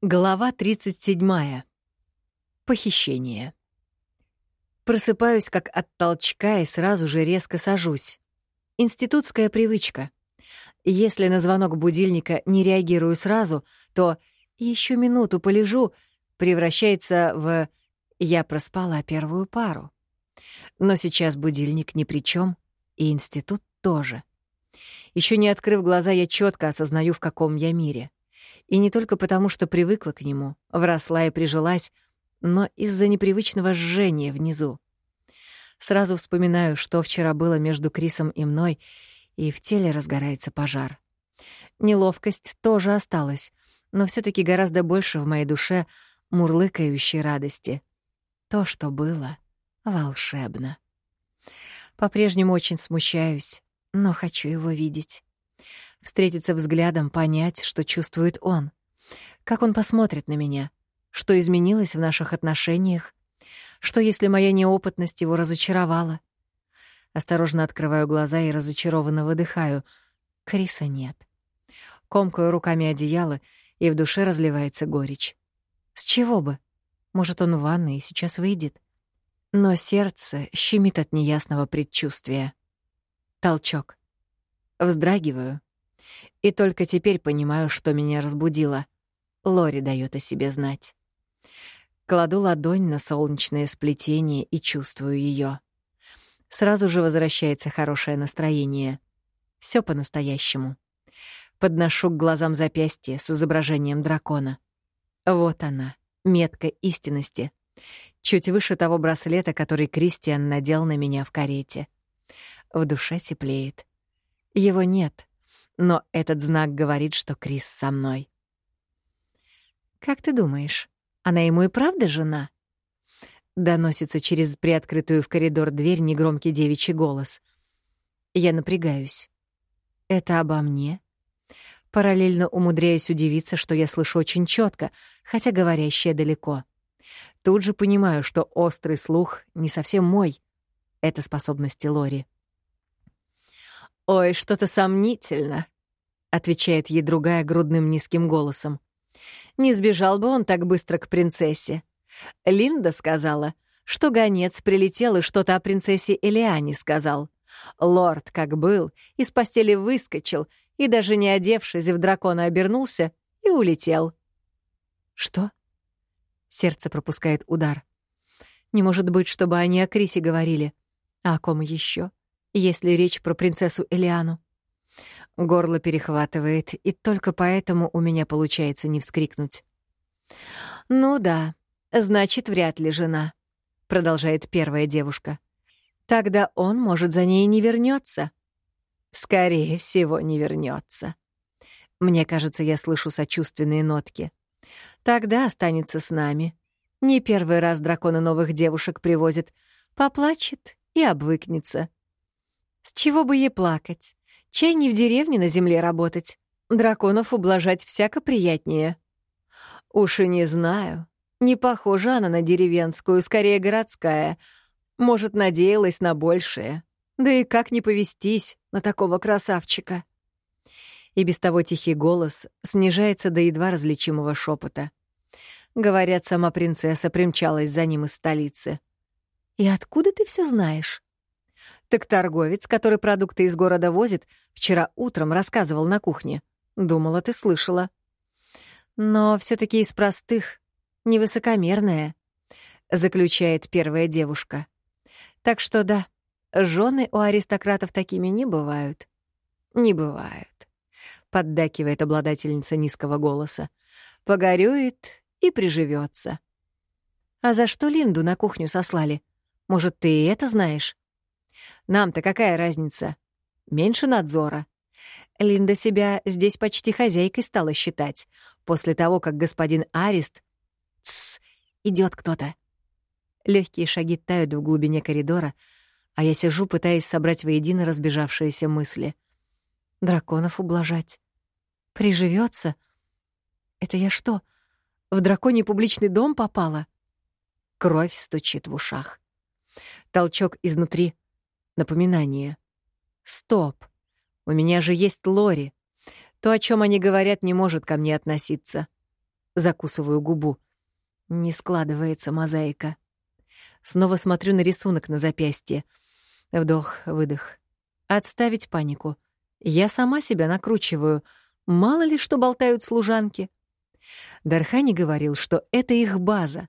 Глава 37. Похищение. Просыпаюсь как от толчка и сразу же резко сажусь. Институтская привычка. Если на звонок будильника не реагирую сразу, то еще минуту полежу превращается в «я проспала первую пару». Но сейчас будильник ни при чем, и институт тоже. Еще не открыв глаза, я четко осознаю, в каком я мире — и не только потому, что привыкла к нему, вросла и прижилась, но из-за непривычного жжения внизу. Сразу вспоминаю, что вчера было между Крисом и мной, и в теле разгорается пожар. Неловкость тоже осталась, но все таки гораздо больше в моей душе мурлыкающей радости. То, что было, волшебно. По-прежнему очень смущаюсь, но хочу его видеть встретиться взглядом, понять, что чувствует он. Как он посмотрит на меня? Что изменилось в наших отношениях? Что, если моя неопытность его разочаровала? Осторожно открываю глаза и разочарованно выдыхаю. Криса нет. Комкаю руками одеяло, и в душе разливается горечь. С чего бы? Может, он в ванной и сейчас выйдет? Но сердце щемит от неясного предчувствия. Толчок. Вздрагиваю. И только теперь понимаю, что меня разбудило. Лори дает о себе знать. Кладу ладонь на солнечное сплетение и чувствую ее. Сразу же возвращается хорошее настроение. Все по-настоящему. Подношу к глазам запястье с изображением дракона. Вот она, метка истинности. Чуть выше того браслета, который Кристиан надел на меня в карете. В душе теплеет. Его нет, но этот знак говорит, что Крис со мной. «Как ты думаешь, она ему и правда жена?» Доносится через приоткрытую в коридор дверь негромкий девичий голос. Я напрягаюсь. «Это обо мне?» Параллельно умудряюсь удивиться, что я слышу очень четко, хотя говорящая далеко. Тут же понимаю, что острый слух не совсем мой. Это способности Лори. «Ой, что-то сомнительно», — отвечает ей другая грудным низким голосом. «Не сбежал бы он так быстро к принцессе. Линда сказала, что гонец прилетел и что-то о принцессе Элиане сказал. Лорд, как был, из постели выскочил и, даже не одевшись, в дракона обернулся и улетел». «Что?» Сердце пропускает удар. «Не может быть, чтобы они о Крисе говорили. А о ком еще? Если речь про принцессу Элиану. Горло перехватывает, и только поэтому у меня получается не вскрикнуть. «Ну да, значит, вряд ли жена», — продолжает первая девушка. «Тогда он, может, за ней не вернется. «Скорее всего, не вернется. Мне кажется, я слышу сочувственные нотки. «Тогда останется с нами. Не первый раз дракона новых девушек привозит. Поплачет и обвыкнется. С чего бы ей плакать? Чай не в деревне на земле работать. Драконов ублажать всяко приятнее. Уж и не знаю. Не похожа она на деревенскую, скорее городская. Может, надеялась на большее. Да и как не повестись на такого красавчика? И без того тихий голос снижается до едва различимого шепота. Говорят, сама принцесса примчалась за ним из столицы. «И откуда ты все знаешь?» Так торговец, который продукты из города возит, вчера утром рассказывал на кухне. Думала, ты слышала. Но все таки из простых, невысокомерная, заключает первая девушка. Так что да, жены у аристократов такими не бывают. Не бывают. Поддакивает обладательница низкого голоса. Погорюет и приживется. А за что Линду на кухню сослали? Может, ты и это знаешь? Нам-то какая разница? Меньше надзора. Линда себя здесь почти хозяйкой стала считать, после того, как господин Арист... Тссс, идет кто-то. Легкие шаги тают в глубине коридора, а я сижу, пытаясь собрать воедино разбежавшиеся мысли. Драконов ублажать. Приживется? Это я что, в драконий публичный дом попала? Кровь стучит в ушах. Толчок изнутри — Напоминание. Стоп. У меня же есть Лори. То, о чем они говорят, не может ко мне относиться. Закусываю губу. Не складывается мозаика. Снова смотрю на рисунок на запястье. Вдох, выдох. Отставить панику. Я сама себя накручиваю. Мало ли что болтают служанки. Дархани говорил, что это их база.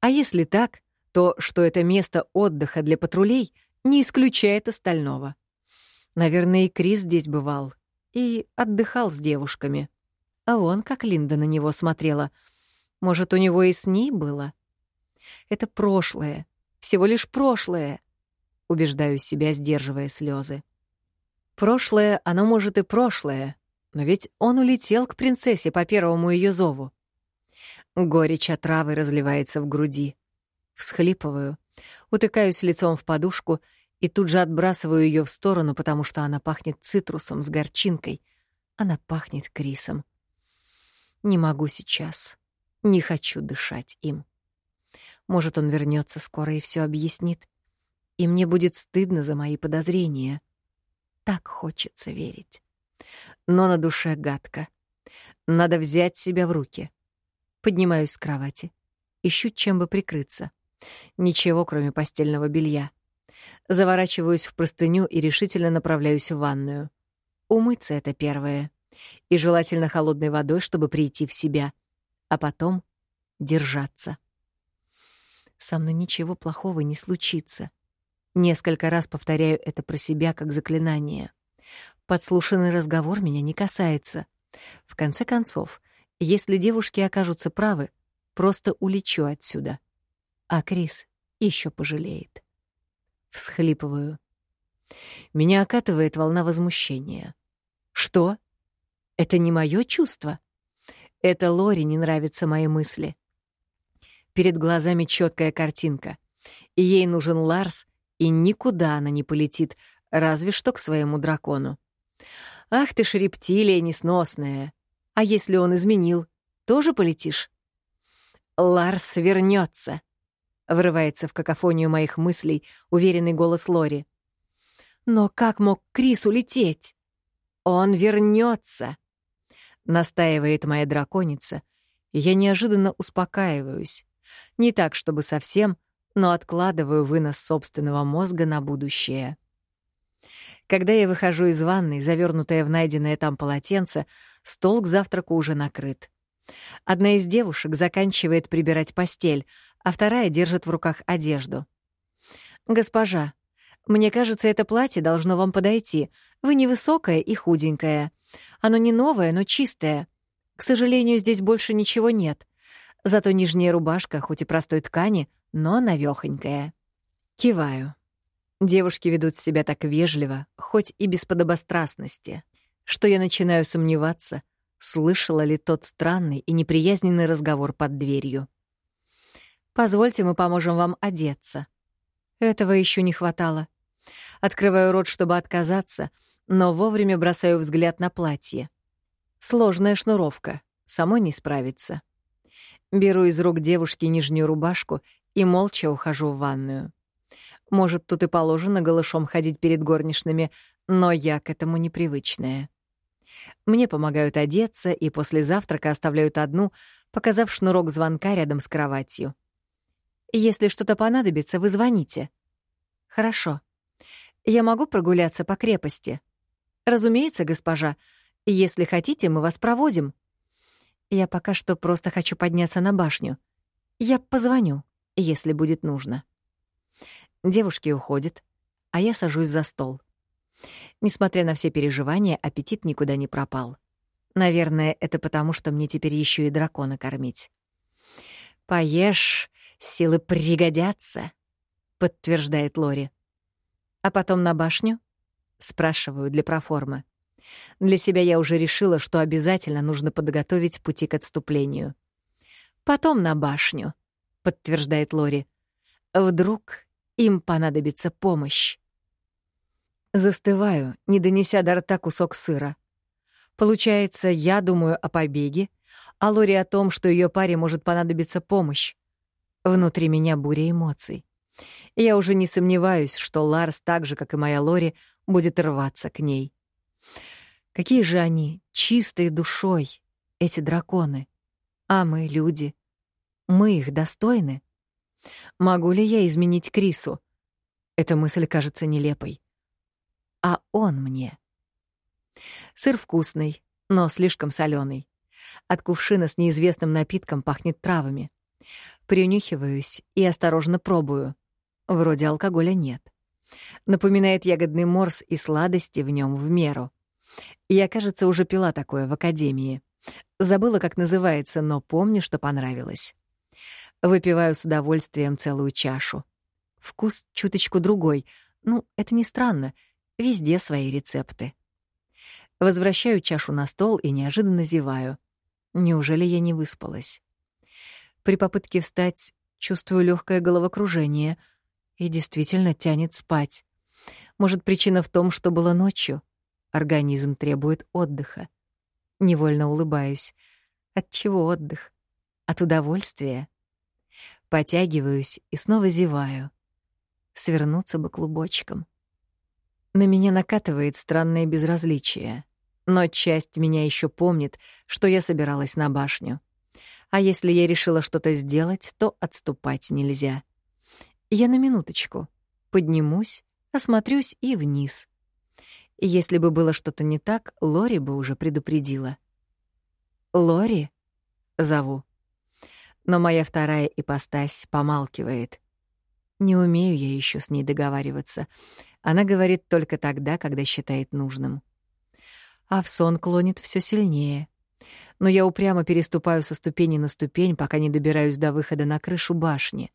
А если так, то, что это место отдыха для патрулей, не исключает остального. Наверное, и Крис здесь бывал. И отдыхал с девушками. А он, как Линда на него смотрела. Может, у него и с ней было? Это прошлое. Всего лишь прошлое. Убеждаю себя, сдерживая слезы. Прошлое, оно может и прошлое, но ведь он улетел к принцессе по первому ее зову. Горечь отравы разливается в груди. Всхлипываю, утыкаюсь лицом в подушку и тут же отбрасываю ее в сторону, потому что она пахнет цитрусом с горчинкой. Она пахнет Крисом. Не могу сейчас. Не хочу дышать им. Может, он вернется скоро и все объяснит. И мне будет стыдно за мои подозрения. Так хочется верить. Но на душе гадко. Надо взять себя в руки. Поднимаюсь с кровати. Ищу, чем бы прикрыться. Ничего, кроме постельного белья. Заворачиваюсь в простыню и решительно направляюсь в ванную. Умыться — это первое. И желательно холодной водой, чтобы прийти в себя. А потом держаться. Со мной ничего плохого не случится. Несколько раз повторяю это про себя как заклинание. Подслушанный разговор меня не касается. В конце концов, если девушки окажутся правы, просто улечу отсюда. А Крис еще пожалеет. Всхлипываю. Меня окатывает волна возмущения. Что? Это не мое чувство? Это Лори не нравятся мои мысли. Перед глазами четкая картинка. И ей нужен Ларс, и никуда она не полетит, разве что к своему дракону. Ах ты ж рептилия несносная. А если он изменил, тоже полетишь? Ларс вернется. Врывается в какофонию моих мыслей уверенный голос Лори. Но как мог Крис улететь? Он вернется, настаивает моя драконица, я неожиданно успокаиваюсь. Не так, чтобы совсем, но откладываю вынос собственного мозга на будущее. Когда я выхожу из ванной, завернутая в найденное там полотенце, стол к завтраку уже накрыт. Одна из девушек заканчивает прибирать постель, а вторая держит в руках одежду. «Госпожа, мне кажется, это платье должно вам подойти. Вы невысокая и худенькая. Оно не новое, но чистое. К сожалению, здесь больше ничего нет. Зато нижняя рубашка, хоть и простой ткани, но навёхонькая». Киваю. Девушки ведут себя так вежливо, хоть и без подобострастности, что я начинаю сомневаться, слышала ли тот странный и неприязненный разговор под дверью. «Позвольте, мы поможем вам одеться». Этого еще не хватало. Открываю рот, чтобы отказаться, но вовремя бросаю взгляд на платье. Сложная шнуровка, самой не справиться. Беру из рук девушки нижнюю рубашку и молча ухожу в ванную. Может, тут и положено голышом ходить перед горничными, но я к этому непривычная. Мне помогают одеться и после завтрака оставляют одну, показав шнурок звонка рядом с кроватью. «Если что-то понадобится, вы звоните». «Хорошо. Я могу прогуляться по крепости?» «Разумеется, госпожа. Если хотите, мы вас проводим». «Я пока что просто хочу подняться на башню. Я позвоню, если будет нужно». Девушки уходят, а я сажусь за стол. Несмотря на все переживания, аппетит никуда не пропал. Наверное, это потому, что мне теперь еще и дракона кормить. «Поешь, силы пригодятся», — подтверждает Лори. «А потом на башню?» — спрашиваю для проформы. Для себя я уже решила, что обязательно нужно подготовить пути к отступлению. «Потом на башню», — подтверждает Лори. «Вдруг им понадобится помощь. Застываю, не донеся до рта кусок сыра. Получается, я думаю о побеге, а Лори о том, что ее паре может понадобиться помощь. Внутри меня буря эмоций. Я уже не сомневаюсь, что Ларс, так же, как и моя Лори, будет рваться к ней. Какие же они чистые душой, эти драконы. А мы люди. Мы их достойны. Могу ли я изменить Крису? Эта мысль кажется нелепой. А он мне. Сыр вкусный, но слишком соленый. От кувшина с неизвестным напитком пахнет травами. Принюхиваюсь и осторожно пробую. Вроде алкоголя нет. Напоминает ягодный морс и сладости в нем в меру. Я, кажется, уже пила такое в академии. Забыла, как называется, но помню, что понравилось. Выпиваю с удовольствием целую чашу. Вкус чуточку другой. Ну, это не странно. Везде свои рецепты. Возвращаю чашу на стол и неожиданно зеваю. Неужели я не выспалась? При попытке встать чувствую легкое головокружение и действительно тянет спать. Может, причина в том, что было ночью? Организм требует отдыха. Невольно улыбаюсь. От чего отдых? От удовольствия. Потягиваюсь и снова зеваю. Свернуться бы клубочком. На меня накатывает странное безразличие. Но часть меня еще помнит, что я собиралась на башню. А если я решила что-то сделать, то отступать нельзя. Я на минуточку. Поднимусь, осмотрюсь и вниз. Если бы было что-то не так, Лори бы уже предупредила. «Лори?» — зову. Но моя вторая ипостась помалкивает. Не умею я еще с ней договариваться. Она говорит только тогда, когда считает нужным а в сон клонит все сильнее. Но я упрямо переступаю со ступени на ступень, пока не добираюсь до выхода на крышу башни.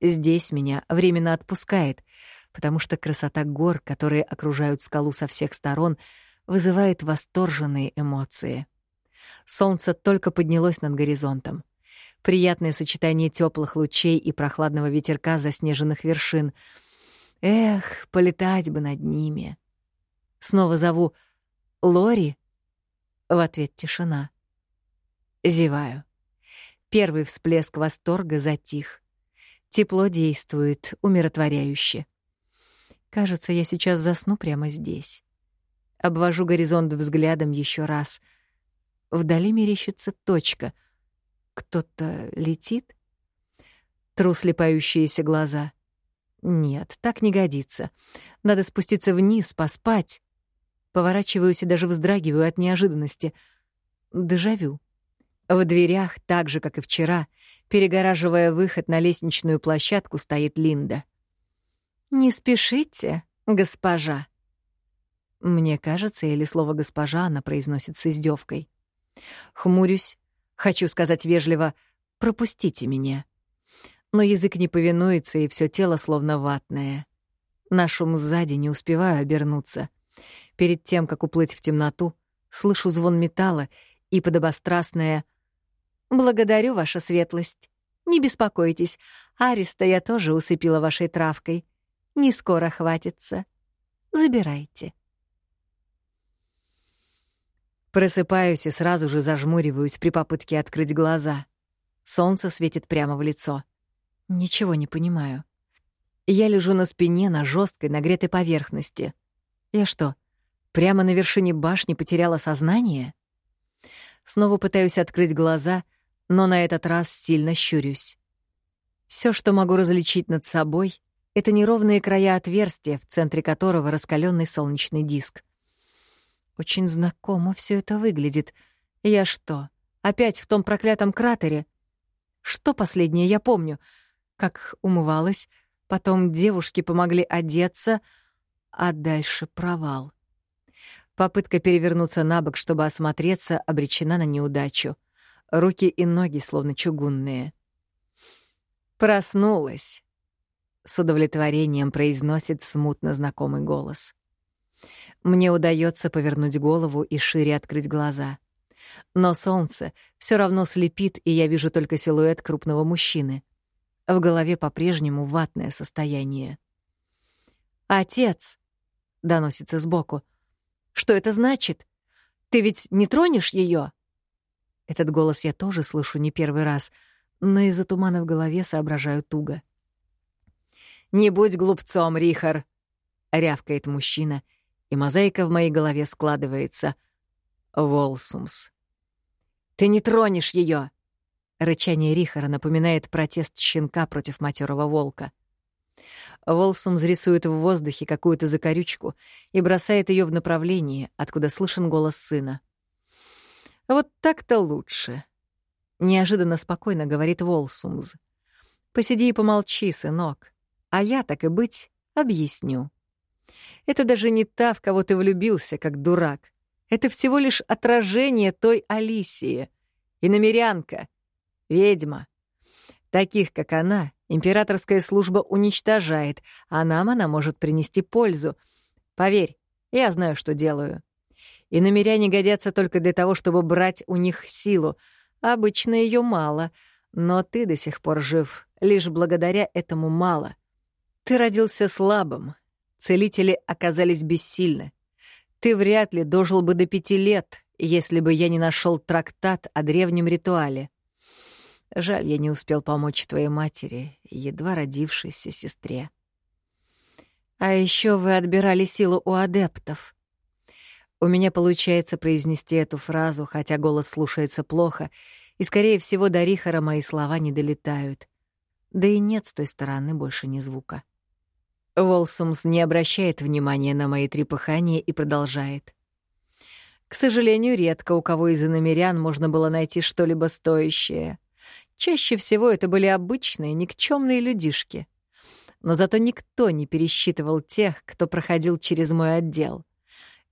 Здесь меня временно отпускает, потому что красота гор, которые окружают скалу со всех сторон, вызывает восторженные эмоции. Солнце только поднялось над горизонтом. Приятное сочетание теплых лучей и прохладного ветерка заснеженных вершин. Эх, полетать бы над ними. Снова зову «Лори?» В ответ тишина. Зеваю. Первый всплеск восторга затих. Тепло действует, умиротворяюще. Кажется, я сейчас засну прямо здесь. Обвожу горизонт взглядом еще раз. Вдали мерещится точка. Кто-то летит? Тру слепающиеся глаза. Нет, так не годится. Надо спуститься вниз, поспать. Поворачиваюсь и даже вздрагиваю от неожиданности. Дежавю. В дверях, так же, как и вчера, перегораживая выход на лестничную площадку, стоит Линда. «Не спешите, госпожа». Мне кажется, или слово «госпожа» она произносит с издевкой. Хмурюсь, хочу сказать вежливо «пропустите меня». Но язык не повинуется, и все тело словно ватное. На сзади не успеваю обернуться. Перед тем, как уплыть в темноту, слышу звон металла и подобострастное «Благодарю, ваша светлость. Не беспокойтесь, Ариста я тоже усыпила вашей травкой. Не скоро хватится. Забирайте». Просыпаюсь и сразу же зажмуриваюсь при попытке открыть глаза. Солнце светит прямо в лицо. Ничего не понимаю. Я лежу на спине на жесткой нагретой поверхности. Я что, Прямо на вершине башни потеряла сознание? Снова пытаюсь открыть глаза, но на этот раз сильно щурюсь. Все, что могу различить над собой, — это неровные края отверстия, в центре которого раскаленный солнечный диск. Очень знакомо все это выглядит. Я что, опять в том проклятом кратере? Что последнее я помню? Как умывалась, потом девушки помогли одеться, а дальше провал. Попытка перевернуться на бок, чтобы осмотреться, обречена на неудачу. Руки и ноги словно чугунные. «Проснулась», — с удовлетворением произносит смутно знакомый голос. Мне удается повернуть голову и шире открыть глаза. Но солнце все равно слепит, и я вижу только силуэт крупного мужчины. В голове по-прежнему ватное состояние. «Отец!» — доносится сбоку. Что это значит? Ты ведь не тронешь ее? Этот голос я тоже слышу не первый раз, но из-за тумана в голове соображаю туго. «Не будь глупцом, Рихар!» — рявкает мужчина, и мозаика в моей голове складывается. «Волсумс». «Ты не тронешь ее, Рычание Рихара напоминает протест щенка против матерого волка. Волсум рисует в воздухе какую-то закорючку и бросает ее в направлении, откуда слышен голос сына. «Вот так-то лучше», — неожиданно спокойно говорит Волсумз. «Посиди и помолчи, сынок, а я, так и быть, объясню. Это даже не та, в кого ты влюбился, как дурак. Это всего лишь отражение той Алисии. И намерянка, ведьма. Таких, как она, императорская служба уничтожает, а нам она может принести пользу. Поверь, я знаю, что делаю. И намеряне годятся только для того, чтобы брать у них силу. Обычно ее мало, но ты до сих пор жив, лишь благодаря этому мало. Ты родился слабым, целители оказались бессильны. Ты вряд ли дожил бы до пяти лет, если бы я не нашел трактат о древнем ритуале. Жаль, я не успел помочь твоей матери, едва родившейся сестре. А еще вы отбирали силу у адептов. У меня получается произнести эту фразу, хотя голос слушается плохо, и, скорее всего, до Рихара мои слова не долетают. Да и нет с той стороны больше ни звука. Волсумс не обращает внимания на мои трепыхания и продолжает. К сожалению, редко у кого из иномерян можно было найти что-либо стоящее. Чаще всего это были обычные, никчемные людишки. Но зато никто не пересчитывал тех, кто проходил через мой отдел.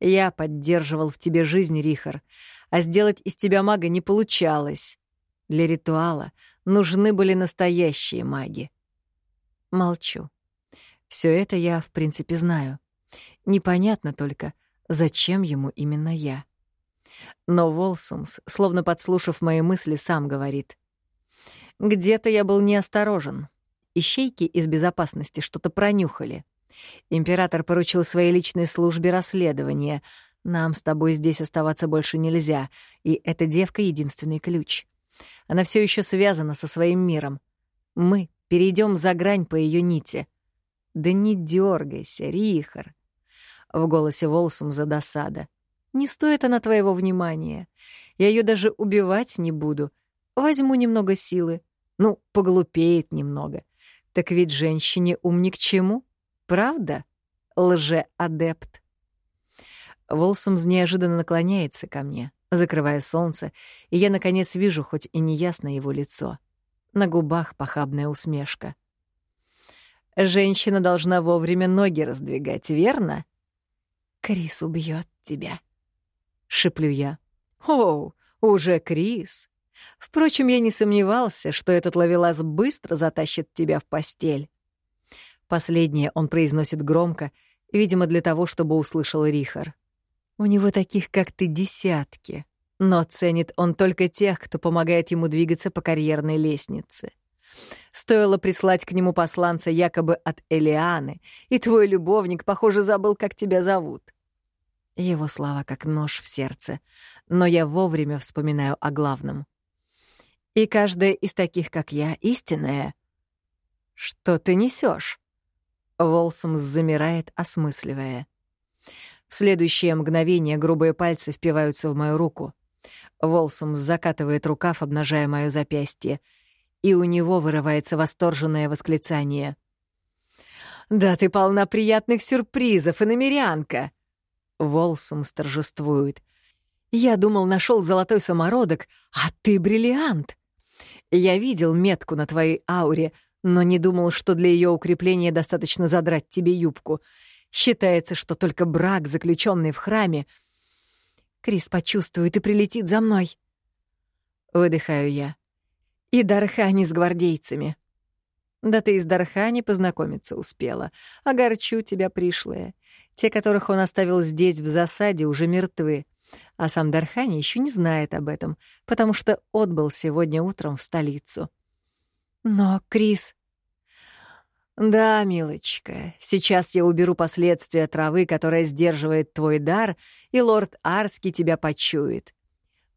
Я поддерживал в тебе жизнь, Рихар, а сделать из тебя мага не получалось. Для ритуала нужны были настоящие маги. Молчу. Все это я, в принципе, знаю. Непонятно только, зачем ему именно я. Но Волсумс, словно подслушав мои мысли, сам говорит. «Где-то я был неосторожен. Ищейки из безопасности что-то пронюхали. Император поручил своей личной службе расследование. Нам с тобой здесь оставаться больше нельзя, и эта девка — единственный ключ. Она все еще связана со своим миром. Мы перейдем за грань по ее нити. «Да не дергайся, Рихар!» В голосе Волсум за досада. «Не стоит она твоего внимания. Я ее даже убивать не буду. Возьму немного силы. Ну, поглупеет немного. Так ведь женщине ум ни к чему. Правда, лже-адепт?» Волсумс неожиданно наклоняется ко мне, закрывая солнце, и я, наконец, вижу хоть и неясно его лицо. На губах похабная усмешка. Женщина должна вовремя ноги раздвигать, верно? Крис убьет тебя, шеплю я. О, уже Крис. Впрочем, я не сомневался, что этот ловелас быстро затащит тебя в постель. Последнее он произносит громко, видимо, для того, чтобы услышал Рихар. У него таких, как ты, десятки, но ценит он только тех, кто помогает ему двигаться по карьерной лестнице. Стоило прислать к нему посланца якобы от Элианы, и твой любовник, похоже, забыл, как тебя зовут. Его слова как нож в сердце, но я вовремя вспоминаю о главном. И каждая из таких, как я, истинная. Что ты несешь? Волсумс замирает, осмысливая. В следующее мгновение грубые пальцы впиваются в мою руку. Волсумс закатывает рукав, обнажая мое запястье — и у него вырывается восторженное восклицание. «Да ты полна приятных сюрпризов, иномерянка!» Волсум торжествует. «Я думал, нашел золотой самородок, а ты бриллиант!» «Я видел метку на твоей ауре, но не думал, что для ее укрепления достаточно задрать тебе юбку. Считается, что только брак, заключенный в храме, Крис почувствует и прилетит за мной. Выдыхаю я. И Дархани с гвардейцами. Да ты и с Дархани познакомиться успела. Огорчу тебя, пришлая. Те, которых он оставил здесь в засаде, уже мертвы. А сам Дархани еще не знает об этом, потому что отбыл сегодня утром в столицу. Но Крис... «Да, милочка, сейчас я уберу последствия травы, которая сдерживает твой дар, и лорд Арский тебя почует.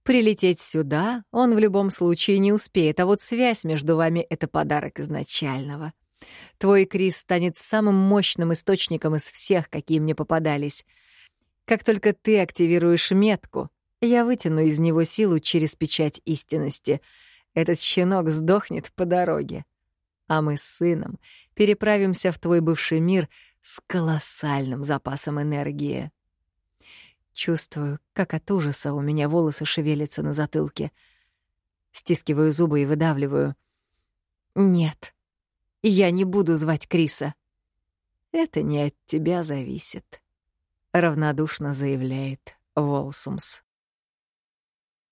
Прилететь сюда он в любом случае не успеет, а вот связь между вами — это подарок изначального. Твой Крис станет самым мощным источником из всех, какие мне попадались. Как только ты активируешь метку, я вытяну из него силу через печать истинности. этот щенок сдохнет по дороге, а мы с сыном переправимся в твой бывший мир с колоссальным запасом энергии. Чувствую, как от ужаса у меня волосы шевелятся на затылке. Стискиваю зубы и выдавливаю. «Нет, я не буду звать Криса». «Это не от тебя зависит», — равнодушно заявляет Волсумс.